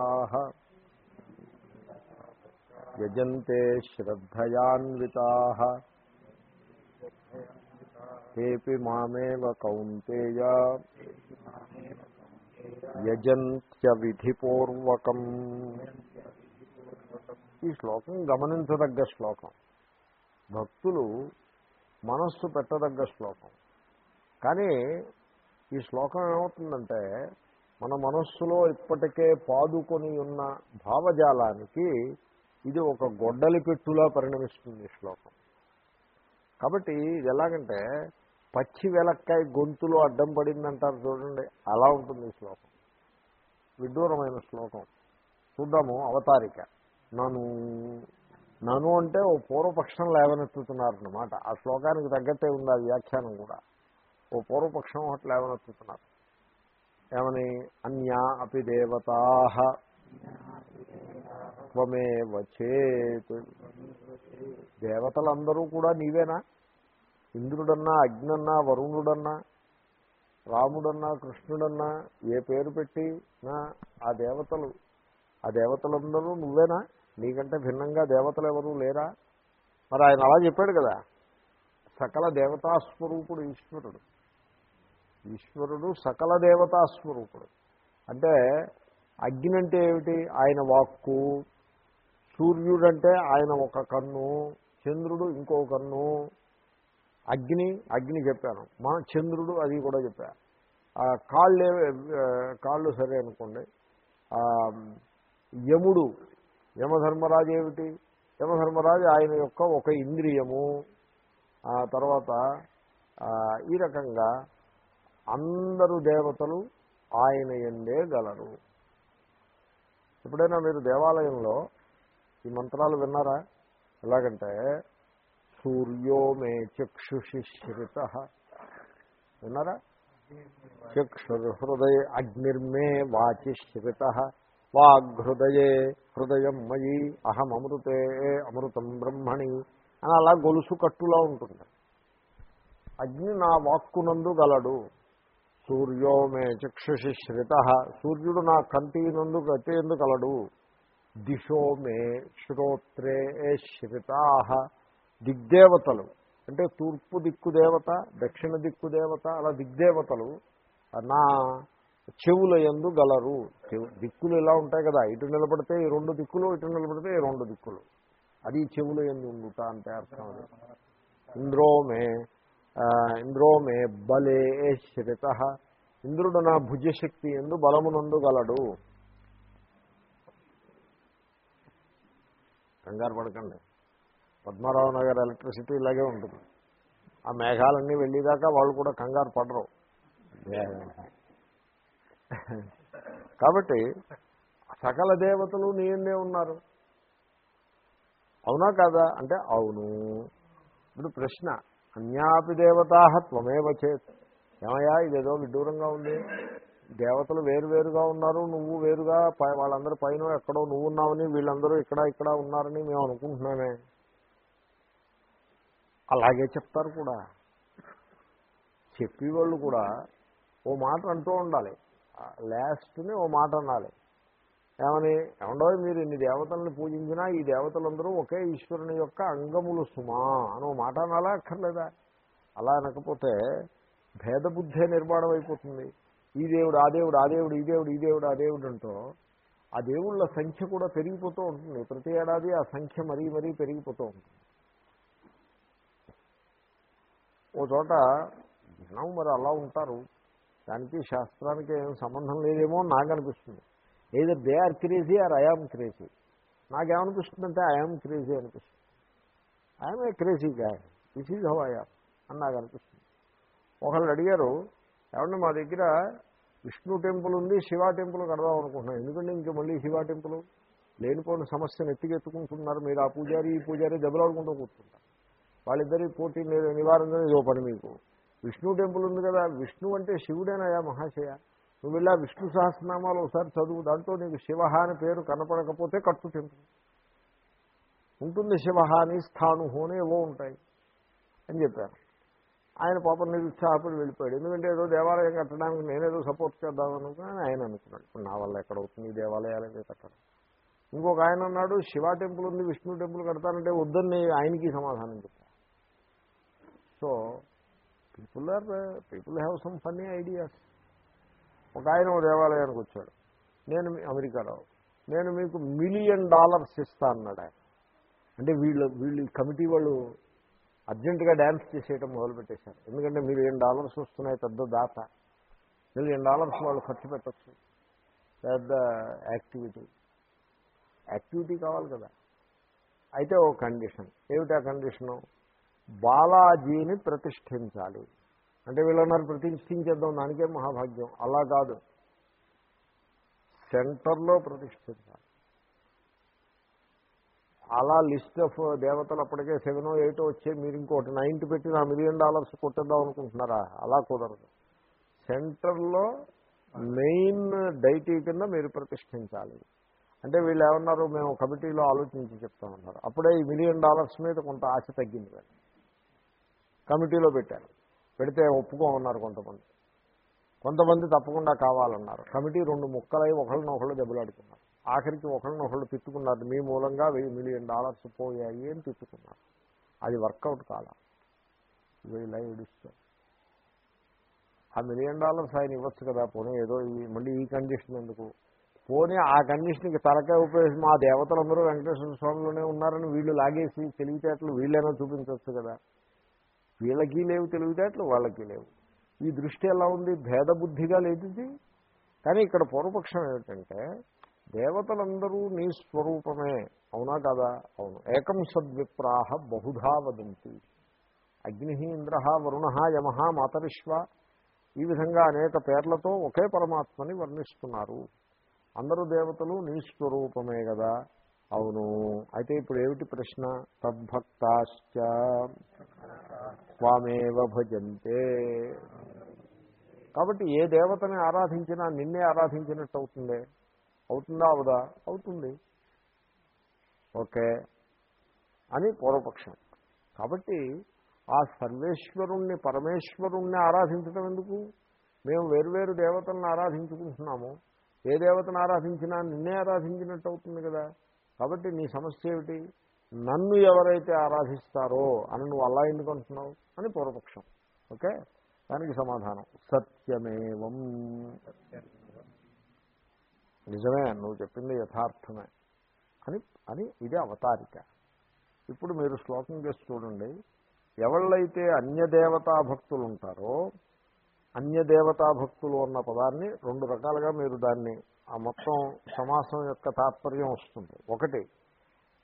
యజంతే శ్రద్ధయాన్వితా ఏపి మామేవ కౌంతేయ యజంత్య విధిపూర్వకం ఈ శ్లోకం గమనించదగ్గ శ్లోకం. భక్తులు మనస్సు పెట్టదగ్గ శ్లోకం. కానీ ఈ శ్లోకం ఏమవుతుందంటే మన మనస్సులో ఇప్పటికే పాదుకొని ఉన్న భావజాలానికి ఇది ఒక గొడ్డలి పెట్టులా పరిణమిస్తుంది శ్లోకం. కాబట్టి ఇది ఎలాగంటే పచ్చి వెలక్కాయ గొంతులో అడ్డం పడిందంటారు చూడండి అలా ఉంటుంది శ్లోకం. విడ్డూరమైన శ్లోకం. చూద్దాము అవతారిక. నను. నను అంటే ఓ పూర్వపక్షం లేవనెత్తుతున్నారన్నమాట. ఆ శ్లోకానికి తగ్గట్టే ఉంది ఆ వ్యాఖ్యానం కూడా. ఓ పూర్వపక్షం ఒకటి లేవనెత్తుతున్నారు. ఏమని? అన్యా అపి దేవతా త్వమేవ చేత్. దేవతలందరూ కూడా నీవేనా? ఇంద్రుడన్నా అగ్నన్నా వరుణుడన్నా రాముడన్నా కృష్ణుడన్నా ఏ పేరు పెట్టి నా ఆ దేవతలు ఆ దేవతలందరూ నువ్వేనా? నీకంటే భిన్నంగా దేవతలు ఎవరూ లేరా? మరి ఆయన అలా చెప్పాడు కదా సకల దేవతాస్వరూపుడు ఈశ్వరుడు. ఈశ్వరుడు సకల దేవతాస్వరూపుడు అంటే అగ్ని అంటే ఏమిటి? ఆయన వాక్కు. సూర్యుడంటే ఆయన ఒక కన్ను. చంద్రుడు ఇంకో కన్ను. అగ్ని అగ్ని చెప్పాను. మా చంద్రుడు అది కూడా చెప్పా. ఆ కాళ్ళు కాళ్ళు సరే అనుకోండి. యముడు. యమధర్మరాజు ఏమిటి? యమధర్మరాజు ఆయన యొక్క ఒక ఇంద్రియము. తర్వాత ఈ రకంగా అందరు దేవతలు ఆయన ఎందే గలరు. ఎప్పుడైనా మీరు దేవాలయంలో ఈ మంత్రాలు విన్నారా? ఎలాగంటే సూర్యో మే చక్షుషిశ్రిత విన్నారా? చక్షుర్హృదయ అగ్నిర్మే వాచిశ్రిత వాగ్హృదయే హృదయం మయి అహం అమృతే అమృతం బ్రహ్మణి అని అలా గొలుసు కట్టులా ఉంటుంది. అగ్ని నా వాక్కునందు గలడు. సూర్యో మే చక్షుషి శ్రిత. సూర్యుడు నా కంటి నందు గతి ఎందు కలడు దిశో మే శ్రోత్రే శ్రితా. దిగ్దేవతలు. అంటే తూర్పు దిక్కు దేవత దక్షిణ దిక్కు దేవత అలా దిగ్దేవతలు నా చెవుల ఎందు గలరు. దిక్కులు ఇలా ఉంటాయి కదా. ఇటు నిలబడితే ఈ రెండు దిక్కులు ఇటు నిలబడితే ఈ రెండు దిక్కులు. అది చెవుల ఎందు ఉండుట అంటే అర్థం అది. ఇంద్రోమే ఇంద్రోమే బలే శ్రిత ఇంద్రుడు నా భుజశక్తి ఎందు బలమునందుగలడు కంగారు పడకండి. పద్మారావు నగర్ ఎలక్ట్రిసిటీ ఇలాగే ఉంటుంది. ఆ మేఘాలన్నీ వెళ్ళేదాకా వాళ్ళు కూడా కంగారు పడరు. కాబట్టి సకల దేవతలు నీయందే ఉన్నారు. అవునా కాదా? అంటే అవును. ఇప్పుడు ప్రశ్న అన్యాపి దేవతా త్వమేవ చేత్. ఏమయ్యా ఇదేదో విడ్డూరంగా ఉంది. దేవతలు వేరువేరుగా ఉన్నారు నువ్వు వేరుగా వాళ్ళందరూ పైన ఎక్కడో నువ్వు ఉన్నావని వీళ్ళందరూ ఇక్కడ ఇక్కడ ఉన్నారని మేము అనుకుంటున్నామే. అలాగే చెప్తారు కూడా. చెప్పేవాళ్ళు కూడా ఓ మాట అంటూ ఉండాలి. లాస్ట్ని ఓ మాట అనాలి. ఏమని ఏమండో మీరు ఇన్ని దేవతలను పూజించినా ఈ దేవతలందరూ ఒకే ఈశ్వరుని యొక్క అంగములు సుమా అనో మాట అనాలా అక్కర్లేదా? అలా అనకపోతే భేదబుద్ధే నిర్మాణం అయిపోతుంది. ఈ దేవుడు ఆ దేవుడు ఆ దేవుడు ఈ దేవుడు ఈ దేవుడు ఆ దేవుడు అంటూ ఆ దేవుళ్ళ సంఖ్య కూడా పెరిగిపోతూ ఉంటుంది. ప్రతి ఏడాది ఆ సంఖ్య మరీ మరీ పెరిగిపోతూ ఉంటుంది. ఓ చోట జనం మరి అలా ఉంటారు. దానికి శాస్త్రానికి ఏం సంబంధం లేదేమో నాకు అనిపిస్తుంది. ఏదో they are crazy or I am crazy నాకేమనిపిస్తుందంటే I am crazy అనిపిస్తుంది. I'm a crazy guy this is how I am అని నాకు అనిపిస్తుంది ఒకళ్ళు అడిగారు ఏమంటే మా దగ్గర విష్ణు టెంపుల్ ఉంది శివ టెంపుల్ కడదాం అనుకుంటున్నాం. ఎందుకంటే ఇంక మళ్ళీ శివ టెంపుల్? లేనిపోయిన సమస్యను ఎత్తికెత్తుకుంటున్నారు. మీరు ఆ పూజారి ఈ పూజారి దెబ్బలాడుకుంటూ కూర్చుంటారు. వాళ్ళిద్దరి పోటీ ని- నివారణ ఇదో పని మీకు. విష్ణు టెంపుల్ ఉంది కదా విష్ణు అంటే శివుడేనయా మహాశయ. నువ్వు వెళ్ళా విష్ణు సహస్రనామాలు ఒకసారి చదువు. దాంట్లో నీకు శివ అని పేరు కనపడకపోతే కట్టు టెంపుల్ ఉంటుంది శివ అని స్థాను అని ఏవో ఉంటాయి అని చెప్పారు. ఆయన పాపం నిరుత్సాహపడి వెళ్ళిపోయాడు. ఎందుకంటే ఏదో దేవాలయం కట్టడానికి నేనేదో సపోర్ట్ చేద్దాం అనుకున్నాను ఆయన అనుకున్నాడు. ఇప్పుడు నా వల్ల ఎక్కడ అవుతుంది? ఈ దేవాలయాలకే కట్టడం. ఇంకొక ఆయన అన్నాడు శివ టెంపుల్ ఉంది విష్ణు టెంపుల్ కడతానంటే వద్దని ఆయనకి సమాధానం చెప్పాను so people are people have some funny ideas ఒక ఆయన దేవాలయానికి వచ్చాడు. నేను మీ- అమెరికాలో. నేను మీకు మిలియన్ డాలర్స్ ఇస్తా అన్నాడు ఆయన. అంటే వీళ్ళు వీళ్ళు ఈ కమిటీ వాళ్ళు అర్జెంటుగా డ్యాన్స్ చేసేయటం మొదలుపెట్టేశారు. ఎందుకంటే మిలియన్ డాలర్స్ వస్తున్నాయి పెద్ద దాత. మిలియన్ డాలర్స్ వాళ్ళు ఖర్చు పెట్టచ్చు. పెద్ద యాక్టివిటీ. యాక్టివిటీ కావాలి కదా. అయితే ఓ కండిషన్. ఏమిటి ఆ కండిషను? బాలాజీని ప్రతిష్ఠించాలి. అంటే వీళ్ళన్నారు ప్రతిష్ఠించేద్దాం దానికే మహాభాగ్యం. అలా కాదు. సెంటర్లో ప్రతిష్ఠించాలి. అలా లిస్ట్ ఆఫ్ దేవతలు అప్పటికే సెవెన్ ఎయిట్ వచ్చే మీరు ఇంకోటి నైన్త్ పెట్టి నా మిలియన్ డాలర్స్ కొట్టేద్దాం అనుకుంటున్నారా? అలా కుదరదు. సెంటర్లో మెయిన్ డైటీ కింద మీరు ప్రతిష్ఠించాలి. అంటే వీళ్ళు ఏమన్నారు? మేము కమిటీలో ఆలోచించి చెప్తామన్నారు అప్పుడే ఈ మిలియన్ డాలర్స్ మీద కొంత ఆశ తగ్గింది. కమిటీలో పెట్టారు. పెడితే ఒప్పుకోమన్నారు కొంతమంది. కొంతమంది తప్పకుండా కావాలన్నారు. కమిటీ రెండు ముక్కలై ఒకళ్ళనొకళ్ళు దెబ్బలాడుకున్నారు. ఆఖరికి ఒకళ్ళనొకళ్ళు తిట్టుకున్నారు. మీ మూలంగా వెయ్యి మిలియన్ డాలర్స్ పోయాయి అని తిట్టుకున్నారు. అది వర్కౌట్ కాల. వీళ్ళ ఏడుస్తారు ఆ మిలియన్ డాలర్స్ ఆయన ఇవ్వచ్చు కదా పోనీ ఏదో మళ్ళీ ఈ కండిషన్ ఎందుకు? పోనీ ఆ కండిషన్కి తలకాయ ఉపయోగించి మా దేవతలందరూ వెంకటేశ్వర స్వామిలోనే ఉన్నారని వీళ్ళు లాగేసి తెలివితేటలు వీళ్ళైనా చూపించవచ్చు కదా. వీళ్ళకి లేవు తెలివితేటలు వాళ్ళకి లేవు. ఈ దృష్టి ఎలా ఉంది? భేదబుద్ధిగా లేదు ఇది. కానీ ఇక్కడ పూర్వపక్షం ఏమిటంటే దేవతలందరూ నీ స్వరూపమే. అవునా కదా? అవును. ఏకం సద్విప్రాహ బహుధా వదంతి. అగ్ని ఇంద్ర వరుణ యమ మాతరిశ్వ ఈ విధంగా అనేక పేర్లతో ఒకే పరమాత్మని వర్ణిస్తున్నారు. అందరూ దేవతలు నీ స్వరూపమే కదా. అవును. అయితే ఇప్పుడు ఏమిటి ప్రశ్న? తద్భక్తాశ్చ స్వామేవ భజంతే. కాబట్టి ఏ దేవతని ఆరాధించినా నిన్నే ఆరాధించినట్టు అవుతుంది? అవుతుందా? అవదా? అవుతుంది. ఓకే. అని పూర్వపక్షం. కాబట్టి ఆ సర్వేశ్వరుణ్ణి పరమేశ్వరుణ్ణి ఆరాధించడం ఎందుకు? మేము వేరువేరు దేవతలను ఆరాధించుకుంటున్నాము. ఏ దేవతను ఆరాధించినా నిన్నే ఆరాధించినట్టు అవుతుంది కదా? కాబట్టి నీ సమస్య ఏమిటి? నన్ను ఎవరైతే ఆరాధిస్తారో అని నువ్వు అలా ఎందుకు అంటున్నావు అని పూర్వపక్షం. ఓకే? దానికి సమాధానం. సత్యమేవం. నిజమే నువ్వు చెప్పింది యథార్థమే. అని అని ఇది అవతారిక. ఇప్పుడు మీరు శ్లోకం చేసి చూడండి. ఎవళ్ళైతే అన్యదేవతా భక్తులు ఉంటారో అన్యదేవతా భక్తులు అన్న పదాన్ని రెండు రకాలుగా మీరు దాన్ని ఆ మొత్తం సమాసం యొక్క తాత్పర్యం వస్తుంది. ఒకటి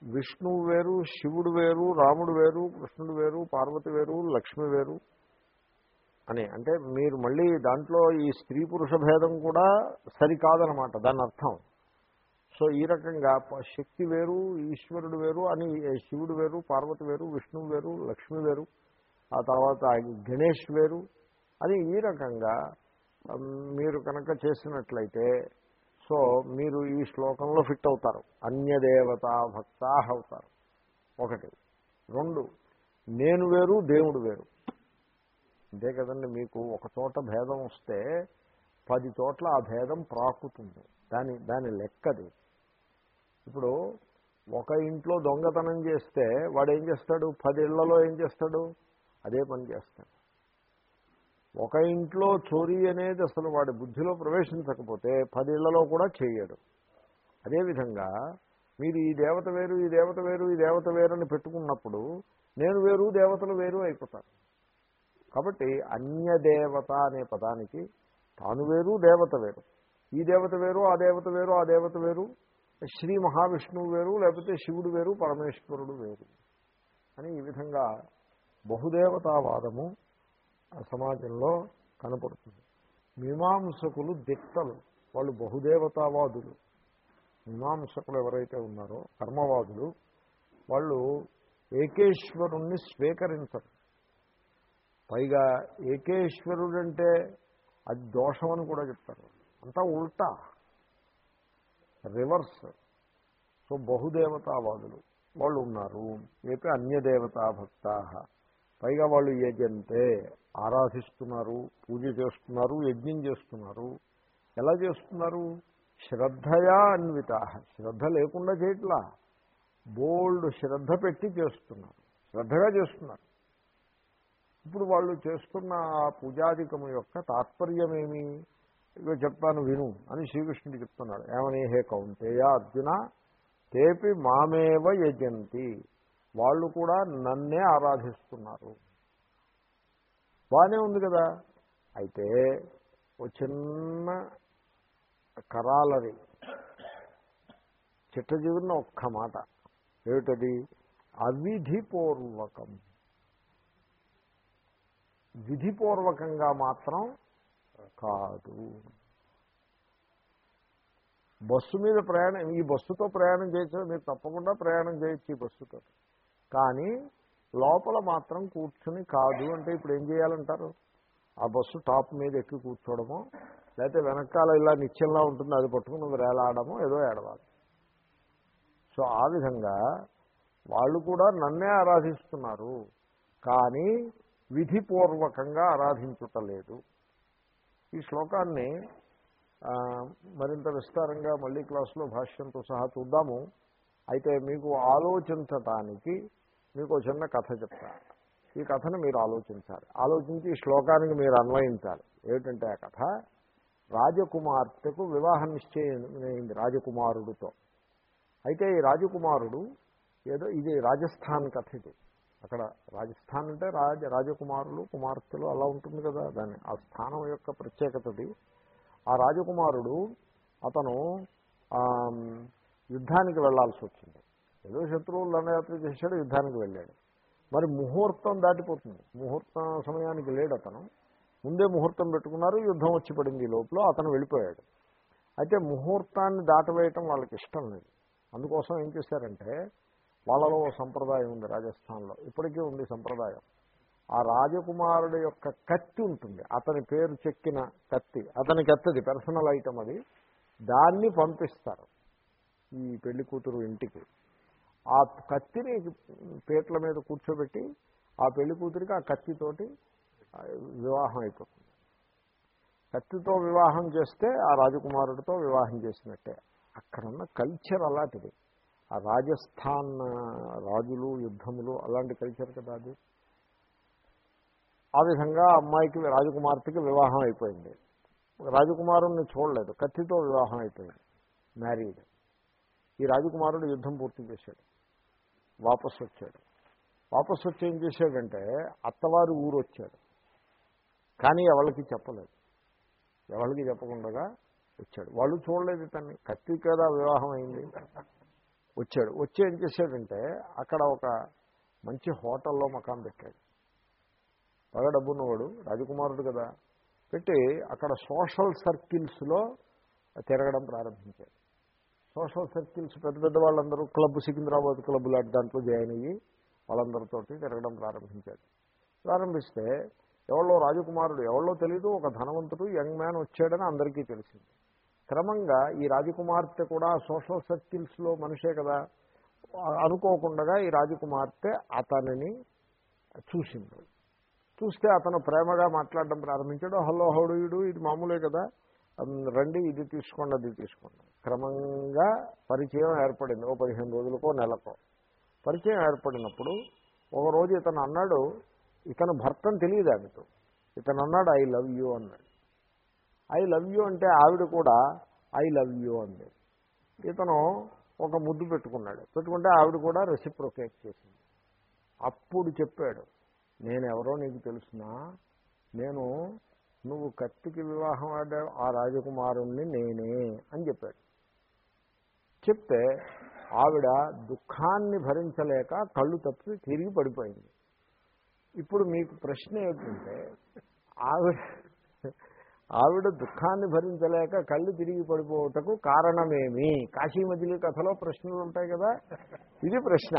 విష్ణువు వేరు శివుడు వేరు రాముడు వేరు కృష్ణుడు వేరు పార్వతి వేరు లక్ష్మి వేరు అని. అంటే మీరు మళ్ళీ దాంట్లో ఈ స్త్రీ పురుష భేదం కూడా సరికాదనమాట దాని అర్థం. సో ఈ రకంగా శక్తి వేరు ఈశ్వరుడు వేరు అని శివుడు వేరు పార్వతి వేరు విష్ణువు వేరు లక్ష్మి వేరు ఆ తర్వాత గణేష్ వేరు అని ఈ రకంగా మీరు కనుక చేసినట్లయితే సో మీరు ఈ శ్లోకంలో ఫిట్ అవుతారు. అన్యదేవతా భక్తా అవుతారు. ఒకటి. రెండు. నేను వేరు దేవుడు వేరు. అంతే కదండి మీకు ఒక చోట భేదం వస్తే పది చోట్ల ఆ భేదం ప్రాకుతుంది. దాని దాని లెక్కది. ఇప్పుడు ఒక ఇంట్లో దొంగతనం చేస్తే వాడు ఏం చేస్తాడు? పది ఇళ్ళలో ఏం చేస్తాడు? అదే పని చేస్తాడు. ఒక ఇంట్లో చోరీ అనేది అసలు వాడి బుద్ధిలో ప్రవేశించకపోతే పదిళ్ళలో కూడా చేయడు. అదేవిధంగా మీరు ఈ దేవత వేరు ఈ దేవత వేరు ఈ దేవత వేరు అని పెట్టుకున్నప్పుడు నేను వేరు దేవతలు వేరు అయిపోతాను కాబట్టి అన్యదేవత అనే పదానికి తాను వేరు దేవత వేరు. ఈ దేవత వేరు ఆ దేవత వేరు ఆ దేవత వేరు శ్రీ మహావిష్ణువు వేరు లేకపోతే శివుడు వేరు పరమేశ్వరుడు వేరు. అని ఈ విధంగా బహుదేవతావాదము సమాజంలో కనపడుతుంది. మీమాంసకులు దిక్తలు వాళ్ళు బహుదేవతావాదులు. మీమాంసకులు ఎవరైతే ఉన్నారో కర్మవాదులు వాళ్ళు ఏకేశ్వరుణ్ణి స్వీకరించరు. పైగా ఏకేశ్వరుడు అంటే అది దోషం అని కూడా చెప్తారు. అంతా ఉల్టా. రివర్స్. సో బహుదేవతావాదులు. వాళ్ళు ఉన్నారు. ఏపీ అన్యదేవతా భక్త పైగా వాళ్ళు ఏజంతే ఆరాధిస్తున్నారు పూజ చేస్తున్నారు యజ్ఞం చేస్తున్నారు. ఎలా చేస్తున్నారు? శ్రద్ధయా అన్విత. శ్రద్ధ లేకుండా చేయట్లా. బోల్డ్ శ్రద్ధ పెట్టి చేస్తున్నారు. శ్రద్ధగా చేస్తున్నారు. ఇప్పుడు వాళ్ళు చేస్తున్న ఆ పూజాధికము యొక్క తాత్పర్యమేమి? ఇగో చెప్తాను విను అని శ్రీకృష్ణుడు చెప్తున్నాడు. ఏమని? హే కౌంటేయ అర్జున తేపి మామేవ యజంతి. వాళ్ళు కూడా నన్నే ఆరాధిస్తున్నారు. బాగానే ఉంది కదా? అయితే ఓ చిన్న కరాలది చిట్టజీవున్న ఒక్క మాట ఏమిటది? అవిధిపూర్వకం. విధిపూర్వకంగా మాత్రం కాదు. బస్సు మీద ప్రయాణం ఈ బస్సుతో ప్రయాణం చేసే మీరు తప్పకుండా ప్రయాణం చేయొచ్చు ఈ బస్సుతో. కానీ లోపల మాత్రం కూర్చుని కాదు అంటే ఇప్పుడు ఏం చేయాలంటారు? ఆ బస్సు టాప్ మీద ఎక్కి కూర్చోవడమో లేకపోతే వెనకాల ఇలా నిత్యంలా ఉంటుంది అది పట్టుకుని వేలాడమో ఏదో ఏడవాలి. సో ఆ విధంగా వాళ్ళు కూడా నన్నే ఆరాధిస్తున్నారు కానీ విధిపూర్వకంగా ఆరాధించుటలేదు ఈ శ్లోకాన్ని మరింత విస్తారంగా మళ్ళీ క్లాసులో భాష్యంతో సహా చూద్దాము. అయితే మీకు ఆలోచించటానికి మీకు చిన్న కథ చెప్తా. ఈ కథను మీరు ఆలోచించాలి. ఆలోచించి ఈ శ్లోకానికి మీరు అన్వయించాలి. ఏమిటంటే ఆ కథ? రాజకుమార్తెకు వివాహం నిశ్చయమైంది రాజకుమారుడితో. అయితే ఈ రాజకుమారుడు ఏదో ఇది రాజస్థాన్ కథ ఇది. అక్కడ రాజస్థాన్ అంటే రాజ రాజకుమారులు కుమార్తెలు అలా ఉంటుంది కదా దాని ఆ స్థానం యొక్క ప్రత్యేకతది ఆ రాజకుమారుడు అతను యుద్ధానికి వెళ్ళాల్సి వచ్చింది. ఏదో శత్రువులు దండయాత్ర చేశాడు యుద్ధానికి వెళ్ళాడు. మరి ముహూర్తం దాటిపోతుంది. ముహూర్తం సమయానికి లేడు అతను. ముందే ముహూర్తం పెట్టుకున్నారు యుద్ధం వచ్చి పడింది ఈ లోపల అతను వెళ్ళిపోయాడు. అయితే ముహూర్తాన్ని దాటవేయటం వాళ్ళకి ఇష్టం లేదు. అందుకోసం ఏం చేశారంటే వాళ్ళలో సంప్రదాయం ఉంది రాజస్థాన్లో. ఇప్పటికీ ఉంది సంప్రదాయం. ఆ రాజకుమారుడు యొక్క కత్తి ఉంటుంది. అతని పేరు చెక్కిన కత్తి. అతని కత్తిది పర్సనల్ ఐటమ్ అది. దాన్ని పంపిస్తారు. ఈ పెళ్ళి కూతురు ఇంటికి. ఆ కత్తిని పీటల మీద కూర్చోబెట్టి ఆ పెళ్ళి కూతురికి ఆ కత్తితోటి వివాహం అయిపోతుంది. కత్తితో వివాహం చేస్తే ఆ రాజకుమారుడితో వివాహం చేసినట్టే. అక్కడున్న కల్చర్ అలాంటిది. ఆ రాజస్థాన్ రాజులు యుద్ధములు అలాంటి కల్చర్ కదా అది. ఆ విధంగా అమ్మాయికి రాజకుమార్తెకి వివాహం అయిపోయింది. రాజకుమారుణ్ణి చూడలేదు. కత్తితో వివాహం అయిపోయింది. మ్యారీడ్ ఈ రాజకుమారుడు యుద్ధం పూర్తి చేశాడు. వాపసు వచ్చాడు వాపసు వచ్చి ఏం చేశాడంటే అత్తవారి ఊరు వచ్చాడు కానీ ఎవరికి చెప్పలేదు. ఎవరికి చెప్పకుండా వచ్చాడు. వాళ్ళు చూడలేదు ఇతన్ని. కత్తి కదా వివాహం అయింది. వచ్చాడు. వచ్చి ఏం చేశాడంటే అక్కడ ఒక మంచి హోటల్లో మకాం పెట్టాడు. బాగా డబ్బున్నవాడు. రాజకుమారుడు కదా. పెట్టి అక్కడ సోషల్ సర్కిల్స్లో తిరగడం ప్రారంభించాడు. సోషల్ సర్కిల్స్ పెద్ద పెద్ద వాళ్ళందరూ క్లబ్ సికింద్రాబాద్ క్లబ్ లాంటి దాంట్లో జాయిన్ అయ్యి వాళ్ళందరితోటి తిరగడం ప్రారంభించాడు ప్రారంభిస్తే ఎవరో రాజకుమారుడు ఎవరో తెలియదు ఒక ధనవంతుడు యంగ్ మ్యాన్ వచ్చాడని అందరికీ తెలిసింది. క్రమంగా ఈ రాజకుమార్తె కూడా సోషల్ సర్కిల్స్లో మనిషే కదా. అనుకోకుండా ఈ రాజకుమార్తె అతనిని చూసింది. చూస్తే అతను ప్రేమగా మాట్లాడడం ప్రారంభించాడు. హలో హౌడీయుడు ఇది మామూలే కదా. రండి ఇది తీసుకోండి అది తీసుకోండి. క్రమంగా పరిచయం ఏర్పడింది. ఓ పదిహేను రోజులకో నెలకో. పరిచయం ఏర్పడినప్పుడు ఒక రోజు ఇతను అన్నాడు ఇతను భర్తను తెలియదు ఆమెతో. ఇతను అన్నాడు ఐ లవ్ యూ అన్నాడు. ఐ లవ్ యూ అంటే ఆవిడ కూడా ఐ లవ్ యూ అంది. ఇతను ఒక ముద్దు పెట్టుకున్నాడు. పెట్టుకుంటే ఆవిడ కూడా రెసిప్రొకేట్ చేసింది. అప్పుడు చెప్పాడు నేను ఎవరో నీకు తెలుసునా? నేను నువ్వు కత్తికి వివాహం ఆడే ఆ రాజకుమారుణ్ణి నేనే అని చెప్పాడు. చెప్తే ఆవిడ దుఃఖాన్ని భరించలేక కళ్ళు తప్పి తిరిగి పడిపోయింది. ఇప్పుడు మీకు ప్రశ్న ఏంటంటే ఆవిడ ఆవిడ దుఃఖాన్ని భరించలేక కళ్ళు తిరిగి పడిపోవటకు కారణమేమి? కాశీమజిలి కథలో ప్రశ్నలు ఉంటాయి కదా. ఇది ప్రశ్న.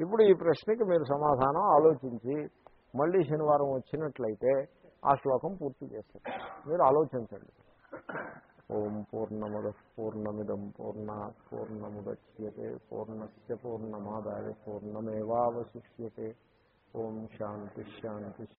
ఇప్పుడు ఈ ప్రశ్నకి మీరు సమాధానం ఆలోచించి మళ్ళీ శనివారం వచ్చినట్లయితే ఆ శ్లోకం పూర్తి చేస్తారు మీరు ఆలోచించండి. ఓం పూర్ణముద పూర్ణమిదం పూర్ణ పూర్ణముద్యతే పూర్ణస్ పూర్ణమాదాయ పూర్ణమేవాశిష్యే ఓం శాంతి శాంతి